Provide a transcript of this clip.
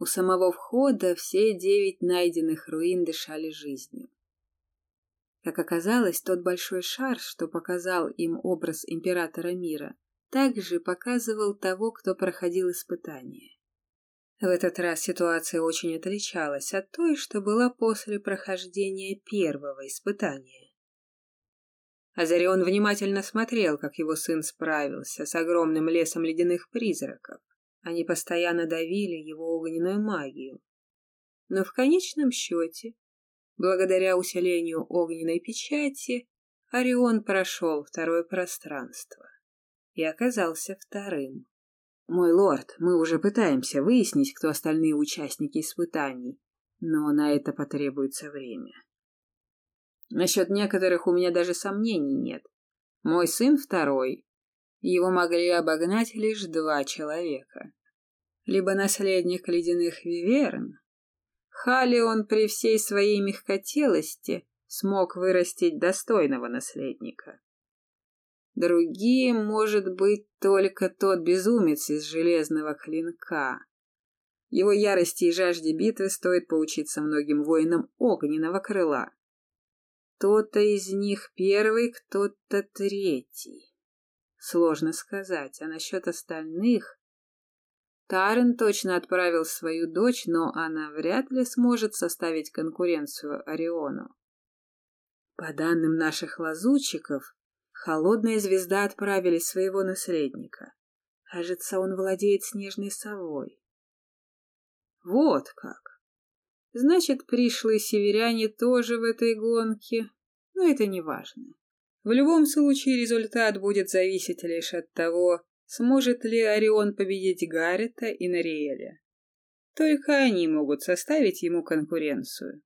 У самого входа все девять найденных руин дышали жизнью. Как оказалось, тот большой шар, что показал им образ императора мира, также показывал того, кто проходил испытание. В этот раз ситуация очень отличалась от той, что была после прохождения первого испытания. Азарион внимательно смотрел, как его сын справился с огромным лесом ледяных призраков. Они постоянно давили его огненную магию. Но в конечном счете, благодаря усилению огненной печати, Орион прошел второе пространство и оказался вторым. «Мой лорд, мы уже пытаемся выяснить, кто остальные участники испытаний, но на это потребуется время. Насчет некоторых у меня даже сомнений нет. Мой сын второй, его могли обогнать лишь два человека. Либо наследник ледяных виверн. Хали он при всей своей мягкотелости смог вырастить достойного наследника. Другим может быть только тот безумец из железного клинка. Его ярости и жажде битвы стоит поучиться многим воинам огненного крыла. Кто-то из них первый, кто-то третий. Сложно сказать, а насчет остальных... Тарен точно отправил свою дочь, но она вряд ли сможет составить конкуренцию Ориону. По данным наших лазутчиков, холодная звезда отправили своего наследника. Кажется, он владеет снежной совой. Вот как. Значит, пришлые северяне тоже в этой гонке, но это не важно. В любом случае результат будет зависеть лишь от того, сможет ли Орион победить Гаррета и Нариэля. Только они могут составить ему конкуренцию.